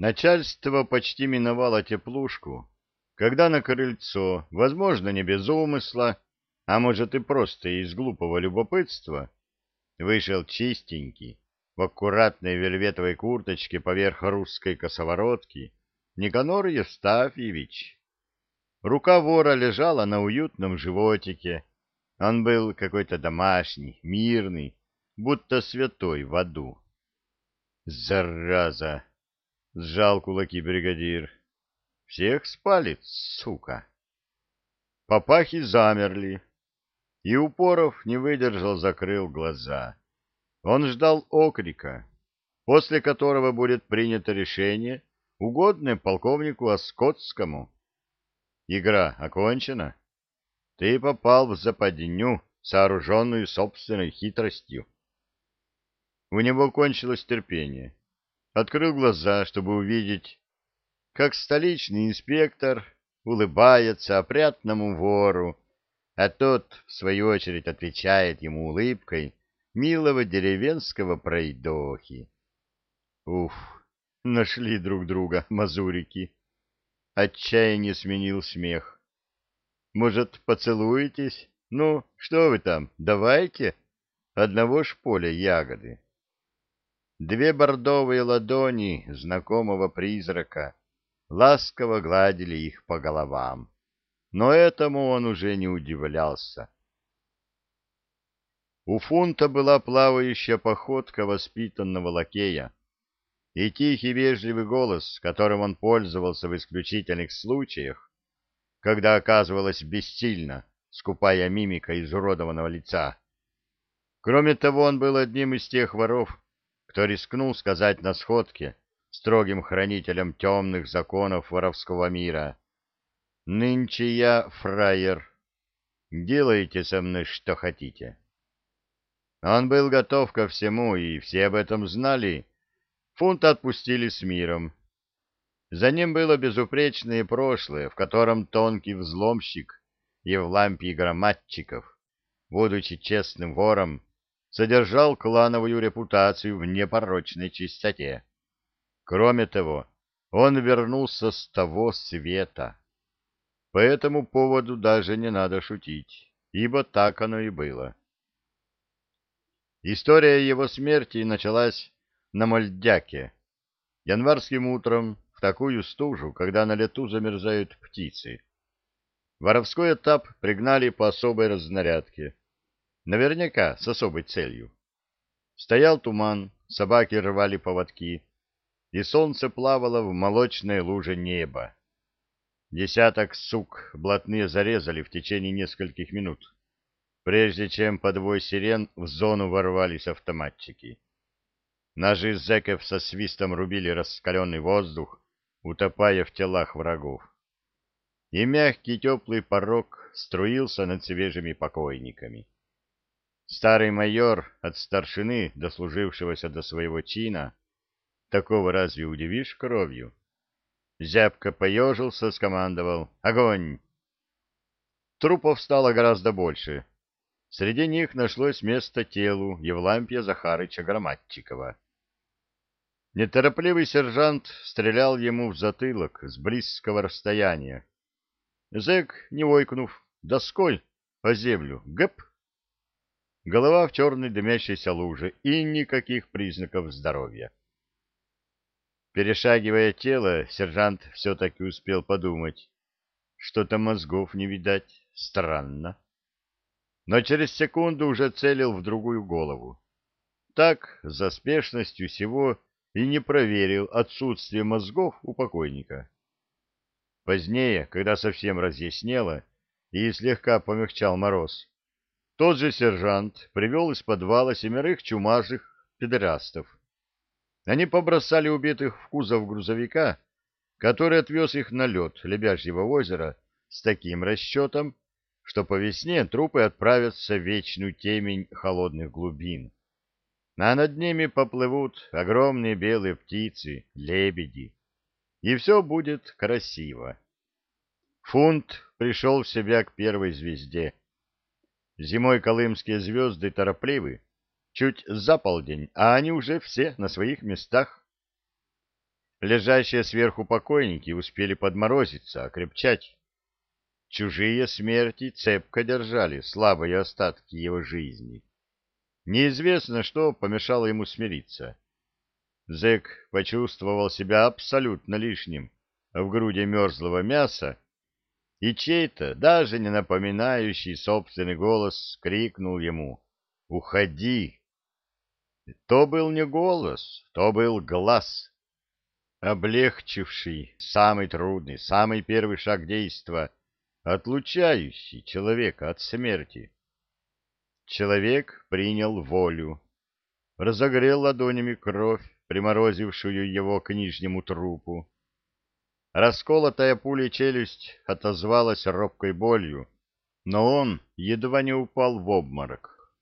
Начальство почти миновало теплушку, когда на крыльцо, возможно, не без умысла, а может и просто из глупого любопытства, вышел чистенький, в аккуратной вельветовой курточке поверх русской косоворотки, Никанор Евстафьевич. Рука вора лежала на уютном животике. Он был какой-то домашний, мирный, будто святой в аду. «Зараза!» — сжал кулаки бригадир. «Всех спалит, сука!» Папахи замерли, и Упоров не выдержал, закрыл глаза. Он ждал окрика, после которого будет принято решение, угодное полковнику Оскотскому. Игра окончена. Ты попал в западню, сооруженную собственной хитростью. У него кончилось терпение. Открыл глаза, чтобы увидеть, как столичный инспектор улыбается опрятному вору, а тот, в свою очередь, отвечает ему улыбкой милого деревенского пройдохи. Уф, нашли друг друга мазурики. Отчаяние сменил смех. Может, поцелуетесь? Ну, что вы там, давайте. Одного ж поля ягоды. Две бордовые ладони знакомого призрака ласково гладили их по головам но этому он уже не удивлялся. У фунта была плавающая походка воспитанного лакея, и тихий вежливый голос, которым он пользовался в исключительных случаях, когда оказывалась бессильна скупая мимика изуродованного лица. Кроме того, он был одним из тех воров, кто рискнул сказать на сходке строгим хранителям темных законов воровского мира — Нынче я фраер. Делайте со мной что хотите. Он был готов ко всему, и все об этом знали. Фунт отпустили с миром. За ним было безупречное прошлое, в котором тонкий взломщик Евлампий Громадчиков, будучи честным вором, содержал клановую репутацию в непорочной чистоте. Кроме того, он вернулся с того света. По этому поводу даже не надо шутить, ибо так оно и было. История его смерти началась на Мольдяке, январским утром, в такую стужу, когда на лету замерзают птицы. Воровской этап пригнали по особой разнарядке, наверняка с особой целью. Стоял туман, собаки рвали поводки, и солнце плавало в молочной луже неба. Десяток сук блатные зарезали в течение нескольких минут, прежде чем под вой сирен в зону ворвались автоматчики. Ножи зэков со свистом рубили раскаленный воздух, утопая в телах врагов. И мягкий теплый порог струился над свежими покойниками. Старый майор от старшины, дослужившегося до своего чина, такого разве удивишь кровью? Зябко поежился, скомандовал «Огонь!». Трупов стало гораздо больше. Среди них нашлось место телу Евлампия Захарыча Громадчикова. Неторопливый сержант стрелял ему в затылок с близкого расстояния. Зэк, не ойкнув, доской по землю, гэп. Голова в черной дымящейся луже и никаких признаков здоровья. Перешагивая тело, сержант все-таки успел подумать. Что-то мозгов не видать. Странно. Но через секунду уже целил в другую голову. Так, за спешностью всего, и не проверил отсутствие мозгов у покойника. Позднее, когда совсем разъяснело и слегка помягчал мороз, тот же сержант привел из подвала семерых чумажих педерастов они побросали убитых в кузов грузовика, который отвез их на лед Лебяжьего озера с таким расчетом, что по весне трупы отправятся в вечную темень холодных глубин. А над ними поплывут огромные белые птицы, лебеди. И все будет красиво. Фунт пришел в себя к первой звезде. Зимой колымские звезды торопливы, Чуть за полдень, а они уже все на своих местах. лежащие сверху покойники успели подморозиться, окрепчать. Чужие смерти цепко держали слабые остатки его жизни. Неизвестно, что помешало ему смириться. Зэк почувствовал себя абсолютно лишним в груди мерзлого мяса, и чей-то, даже не напоминающий собственный голос, крикнул ему «Уходи!». То был не голос, то был глаз, облегчивший самый трудный, самый первый шаг действа, отлучающий человека от смерти. Человек принял волю, разогрел ладонями кровь, приморозившую его к нижнему трупу. Расколотая пулей челюсть отозвалась робкой болью, но он едва не упал в обморок.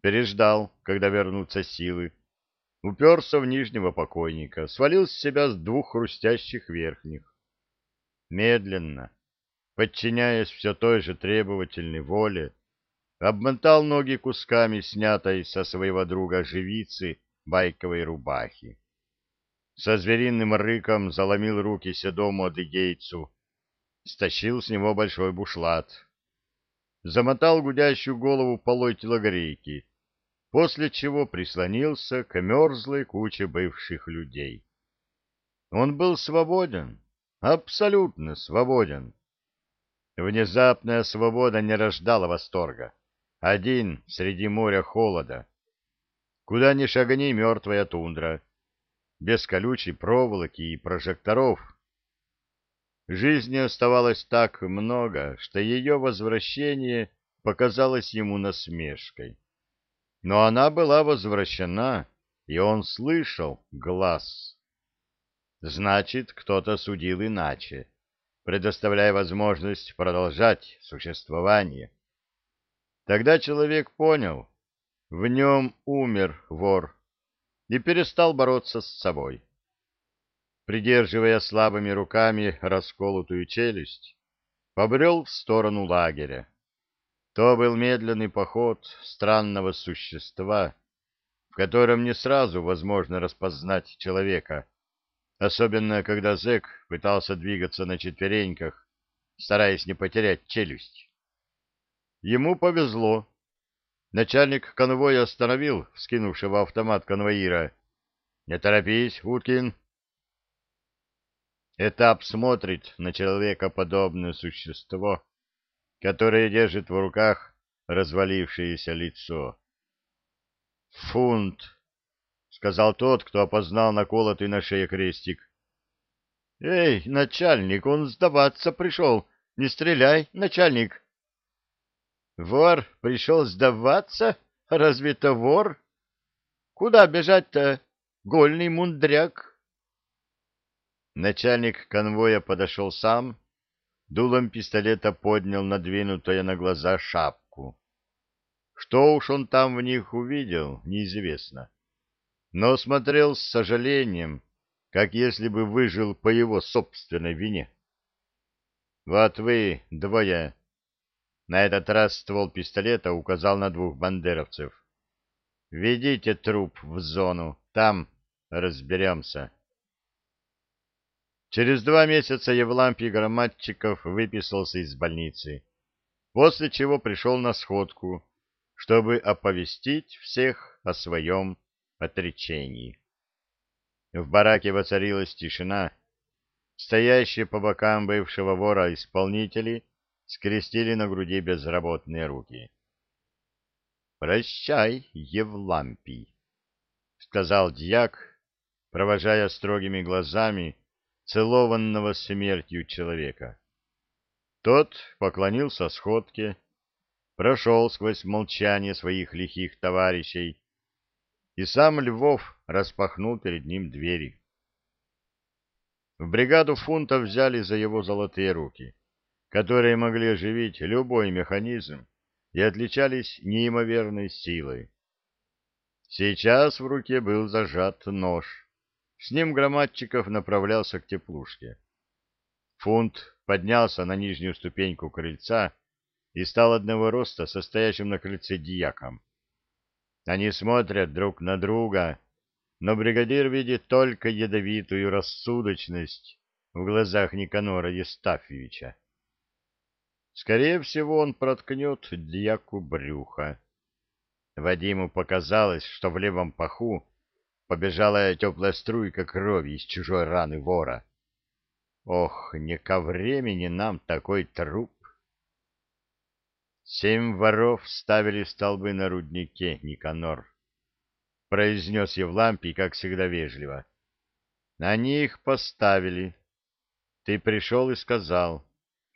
Переждал, когда вернутся силы, уперся в нижнего покойника, свалил с себя с двух хрустящих верхних. Медленно, подчиняясь все той же требовательной воле, обмотал ноги кусками снятой со своего друга живицы байковой рубахи со звериным рыком заломил руки седому адыгейцу, стащил с него большой бушлат, замотал гудящую голову полой телогрейки, после чего прислонился к мерзлой куче бывших людей. Он был свободен, абсолютно свободен. Внезапная свобода не рождала восторга. Один среди моря холода. Куда ни шагни мертвая тундра — без колючей проволоки и прожекторов. Жизни оставалось так много, что ее возвращение показалось ему насмешкой. Но она была возвращена, и он слышал глаз. Значит, кто-то судил иначе, предоставляя возможность продолжать существование. Тогда человек понял, в нем умер вор, и перестал бороться с собой. Придерживая слабыми руками расколотую челюсть, побрел в сторону лагеря. То был медленный поход странного существа, в котором не сразу возможно распознать человека, особенно когда зэк пытался двигаться на четвереньках, стараясь не потерять челюсть. Ему повезло, Начальник конвоя остановил скинувшего автомат конвоира. «Не торопись, Уткин!» Этап смотрит на человекоподобное существо, которое держит в руках развалившееся лицо. «Фунт!» — сказал тот, кто опознал наколотый на шее крестик. «Эй, начальник, он сдаваться пришел! Не стреляй, начальник!» Вор пришел сдаваться? Разве это вор? Куда бежать-то, гольный мундряк? Начальник конвоя подошел сам, дулом пистолета поднял надвинутую на глаза шапку. Что уж он там в них увидел, неизвестно. Но смотрел с сожалением, как если бы выжил по его собственной вине. Вот вы, двое, на этот раз ствол пистолета указал на двух бандеровцев. «Ведите труп в зону, там разберемся». Через два месяца Евлампий Громадчиков выписался из больницы, после чего пришел на сходку, чтобы оповестить всех о своем отречении. В бараке воцарилась тишина. Стоящие по бокам бывшего вора исполнители скрестили на груди безработные руки. «Прощай, Евлампий», — сказал дьяк, провожая строгими глазами целованного смертью человека. Тот поклонился сходке, прошел сквозь молчание своих лихих товарищей, и сам Львов распахнул перед ним двери. В бригаду фунта взяли за его золотые руки которые могли оживить любой механизм и отличались неимоверной силой. Сейчас в руке был зажат нож. С ним Громадчиков направлялся к теплушке. Фунт поднялся на нижнюю ступеньку крыльца и стал одного роста состоящим на крыльце диаком. Они смотрят друг на друга, но бригадир видит только ядовитую рассудочность в глазах Никанора Естафьевича. Скорее всего, он проткнет дьяку брюха. Вадиму показалось, что в левом паху побежала теплая струйка крови из чужой раны вора. Ох, не ко времени нам такой труп. Семь воров ставили столбы на руднике, Никанор. Произнес Евлампий, как всегда, вежливо. Они их поставили. Ты пришел и сказал,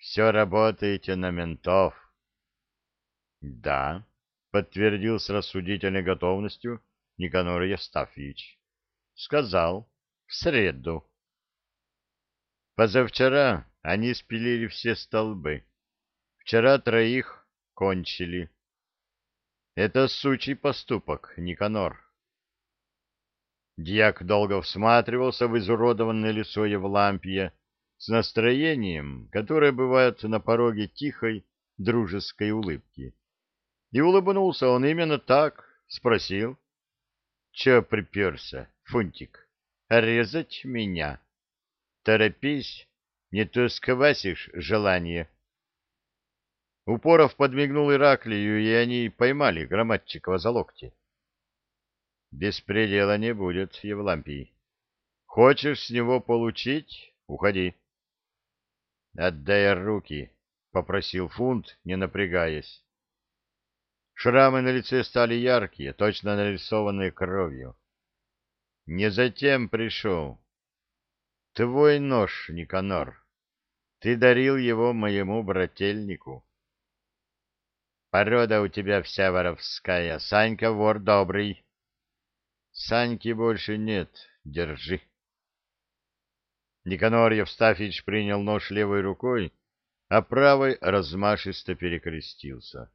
все работаете на ментов. Да, подтвердил с рассудительной готовностью Никанор Ястафьевич. Сказал, в среду. Позавчера они спилили все столбы. Вчера троих кончили. Это сучий поступок, Никанор. Дьяк долго всматривался в изуродованное лицо Евлампия с настроением, которое бывает на пороге тихой дружеской улыбки. И улыбнулся он именно так, спросил. — Че приперся, Фунтик? Резать меня? Торопись, не то сквасишь желание. Упоров подмигнул Ираклию, и они поймали Громадчикова за локти. Беспредела не будет, Евлампий. Хочешь с него получить? Уходи. Отдай руки, — попросил Фунт, не напрягаясь. Шрамы на лице стали яркие, точно нарисованные кровью. Не затем пришел. Твой нож, Никанор. Ты дарил его моему брательнику. Порода у тебя вся воровская. Санька вор добрый. Саньки больше нет. Держи. Никанор Евстафьевич принял нож левой рукой, а правой размашисто перекрестился.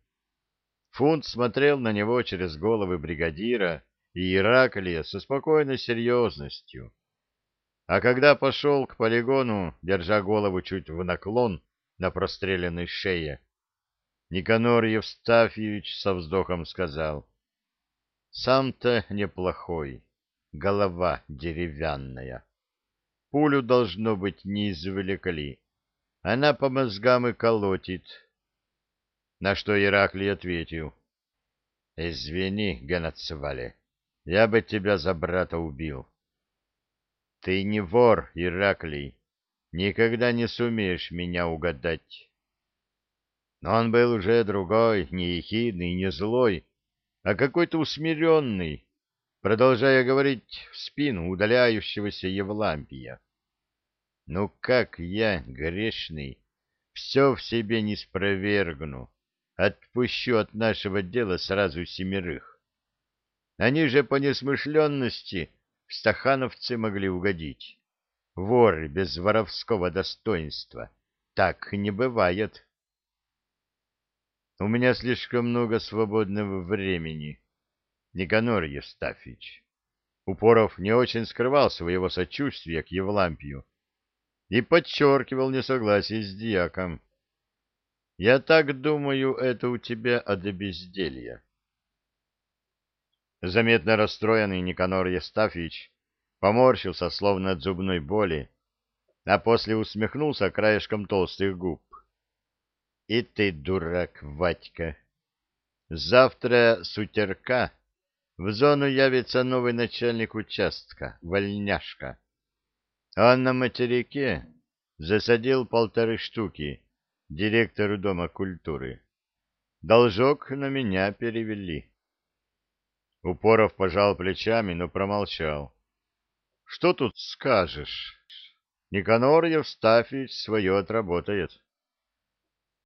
Фунт смотрел на него через головы бригадира и Ираклия со спокойной серьезностью. А когда пошел к полигону, держа голову чуть в наклон на простреленной шее, Никанор Евстафьевич со вздохом сказал, «Сам-то неплохой, голова деревянная. Пулю, должно быть, не извлекли. Она по мозгам и колотит». На что Ираклий ответил, «Извини, Генацвале, я бы тебя за брата убил». Ты не вор, Ираклий, никогда не сумеешь меня угадать. Но он был уже другой, не ехидный, не злой, а какой-то усмиренный, продолжая говорить в спину удаляющегося Евлампия. Ну как я, грешный, все в себе не спровергну, отпущу от нашего дела сразу семерых. Они же по несмышленности в стахановцы могли угодить. Воры без воровского достоинства. Так не бывает. У меня слишком много свободного времени, Никанор Евстафьевич. Упоров не очень скрывал своего сочувствия к Евлампию и подчеркивал несогласие с дьяком. Я так думаю, это у тебя от безделья. Заметно расстроенный Никанор Естафьевич поморщился, словно от зубной боли, а после усмехнулся краешком толстых губ. — И ты дурак, Ватька! Завтра с утерка в зону явится новый начальник участка, вольняшка. Он на материке засадил полторы штуки директору Дома культуры. Должок на меня перевели. Упоров пожал плечами, но промолчал. — Что тут скажешь? Никанор Евстафьевич свое отработает.